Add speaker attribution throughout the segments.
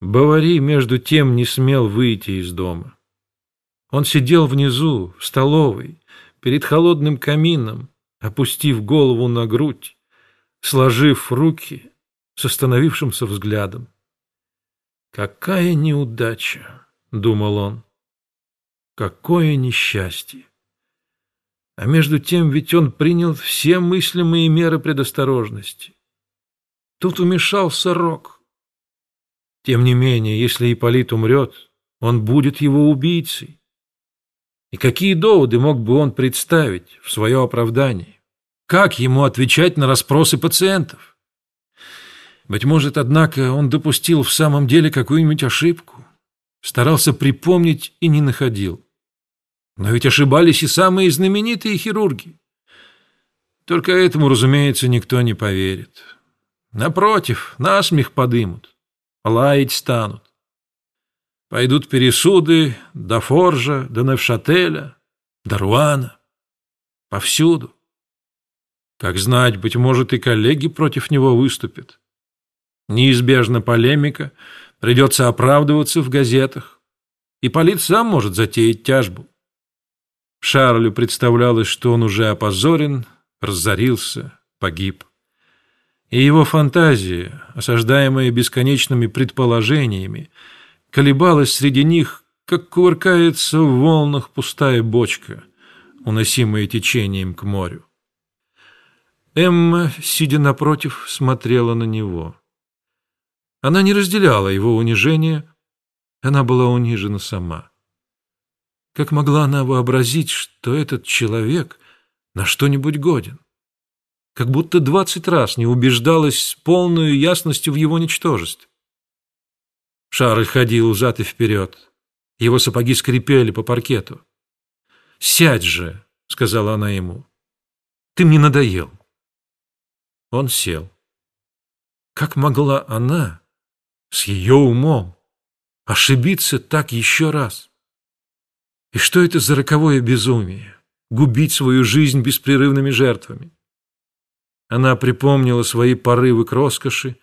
Speaker 1: Бавари, между тем, не смел выйти из дома. Он сидел внизу, в столовой, перед холодным камином, опустив голову на грудь, сложив руки с остановившимся взглядом. «Какая неудача!» — думал он. «Какое несчастье!» А между тем ведь он принял все мыслимые меры предосторожности. Тут умешался Рок — тем не менее, если Ипполит умрет, он будет его убийцей. И какие доводы мог бы он представить в свое оправдание? Как ему отвечать на расспросы пациентов? Быть может, однако, он допустил в самом деле какую-нибудь ошибку, старался припомнить и не находил. Но ведь ошибались и самые знаменитые хирурги. Только этому, разумеется, никто не поверит. Напротив, насмех подымут лаять станут. Пойдут пересуды до Форжа, до Невшателя, до Руана. Повсюду. Как знать, быть может, и коллеги против него выступят. Неизбежна полемика, придется оправдываться в газетах. И полит сам может затеять тяжбу. Шарлю представлялось, что он уже опозорен, разорился, погиб и его фантазия, осаждаемая бесконечными предположениями, колебалась среди них, как кувыркается в волнах пустая бочка, уносимая течением к морю. Эмма, сидя напротив, смотрела на него. Она не разделяла его унижение, она была унижена сама. Как могла она вообразить, что этот человек на что-нибудь годен? Как будто двадцать раз не убеждалась с полной ясностью в его ничтожестве. Шарль ходил взад и вперед. Его сапоги скрипели по паркету. «Сядь же», — сказала она ему. «Ты мне надоел». Он сел. Как могла она, с ее умом, ошибиться так еще раз? И что это за роковое безумие — губить свою жизнь беспрерывными жертвами? Она припомнила свои порывы к роскоши,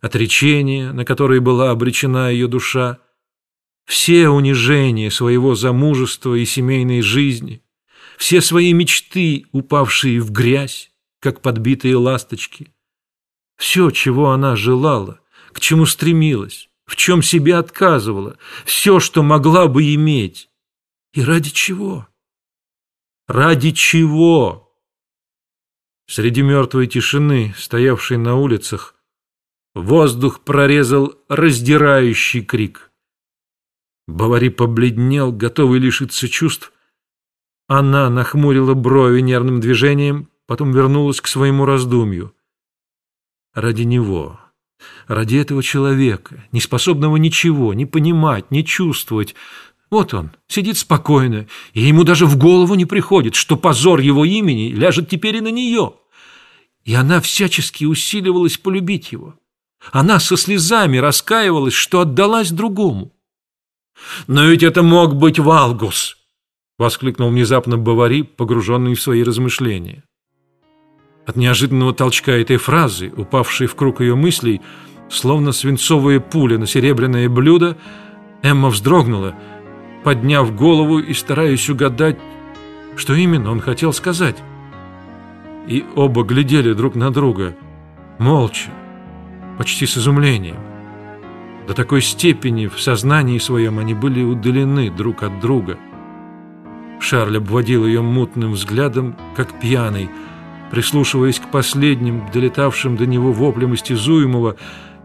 Speaker 1: отречения, на которые была обречена ее душа, все унижения своего замужества и семейной жизни, все свои мечты, упавшие в грязь, как подбитые ласточки, все, чего она желала, к чему стремилась, в чем себе отказывала, все, что могла бы иметь. И ради чего? Ради чего? Среди мертвой тишины, стоявшей на улицах, воздух прорезал раздирающий крик. Бавари побледнел, готовый лишиться чувств. Она нахмурила брови нервным движением, потом вернулась к своему раздумью. Ради него, ради этого человека, не способного ничего, не понимать, не чувствовать, вот он, сидит спокойно, и ему даже в голову не приходит, что позор его имени ляжет теперь и на нее. И она всячески усиливалась полюбить его. Она со слезами раскаивалась, что отдалась другому. «Но ведь это мог быть Валгус!» — воскликнул внезапно Бавари, погруженный в свои размышления. От неожиданного толчка этой фразы, упавшей в круг ее мыслей, словно свинцовая пуля на серебряное блюдо, Эмма вздрогнула — подняв голову и стараясь угадать, что именно он хотел сказать. И оба глядели друг на друга, молча, почти с изумлением. До такой степени в сознании своем они были удалены друг от друга. Шарль обводил ее мутным взглядом, как пьяный, прислушиваясь к последним, долетавшим до него воплям истязуемого,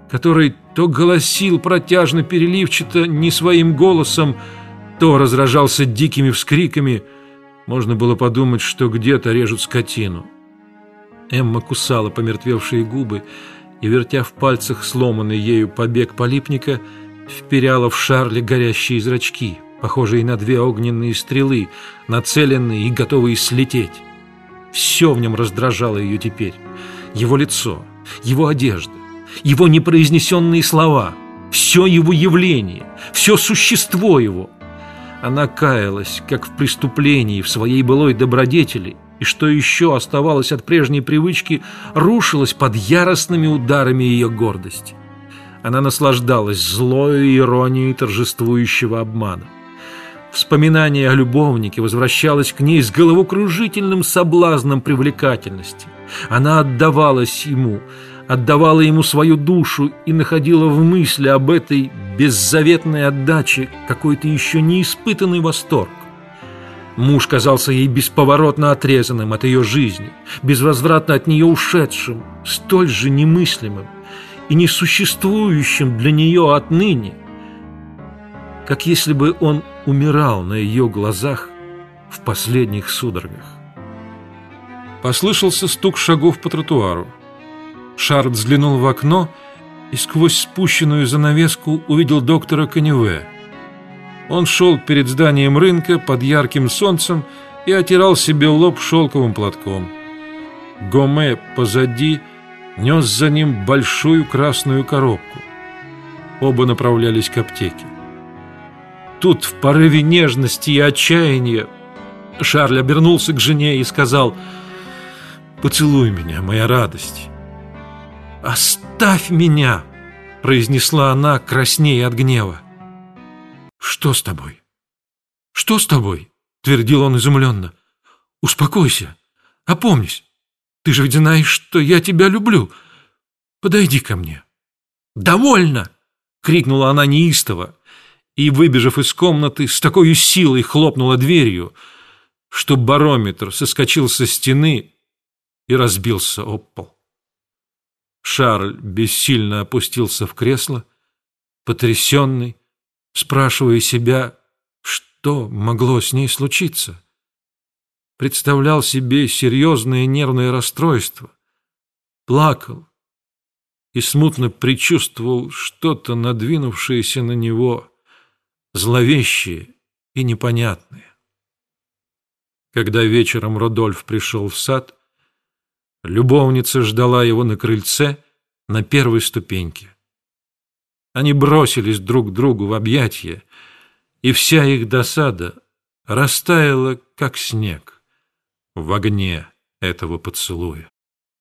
Speaker 1: который то голосил протяжно переливчато не своим голосом, то разражался дикими вскриками. Можно было подумать, что где-то режут скотину. Эмма кусала помертвевшие губы и, вертя в пальцах сломанный ею побег полипника, вперяла в Шарле горящие зрачки, похожие на две огненные стрелы, нацеленные и готовые слететь. Все в нем раздражало ее теперь. Его лицо, его одежда, его непроизнесенные слова, все его явление, все существо его — она каялась, как в преступлении, в своей былой добродетели, и что еще оставалось от прежней привычки, рушилась под яростными ударами ее гордости. Она наслаждалась злой иронией торжествующего обмана. Вспоминание о любовнике возвращалось к ней с головокружительным соблазном привлекательности. Она отдавалась ему, отдавала ему свою душу и находила в мысли об этой беззаветной отдаче какой-то еще не испытанный восторг. Муж казался ей бесповоротно отрезанным от ее жизни, безвозвратно от нее ушедшим, столь же немыслимым и несуществующим для нее отныне, как если бы он умирал на ее глазах в последних судорогах. Послышался стук шагов по тротуару. Шард взглянул в окно и сквозь спущенную занавеску увидел доктора Каневе. Он шел перед зданием рынка под ярким солнцем и отирал себе лоб шелковым платком. Гоме позади нес за ним большую красную коробку. Оба направлялись к аптеке. Тут в порыве нежности и отчаяния Шарль обернулся к жене и сказал «Поцелуй меня, моя радость». «Оставь меня!» – произнесла она, краснея от гнева. «Что с тобой? Что с тобой?» — твердил он изумленно. «Успокойся, опомнись. Ты же ведь знаешь, что я тебя люблю. Подойди ко мне». «Довольно!» — крикнула она неистово и, выбежав из комнаты, с такой силой хлопнула дверью, что барометр соскочил со стены и разбился об пол. Шарль бессильно опустился в кресло, потрясенный, спрашивая себя, что могло с ней случиться. Представлял себе серьезное нервное расстройство, плакал и смутно предчувствовал что-то надвинувшееся на него, зловещее и непонятное. Когда вечером Родольф пришел в сад, любовница ждала его на крыльце на первой ступеньке. Они бросились друг другу в объятия, и вся их досада растаяла, как снег, в огне этого поцелуя.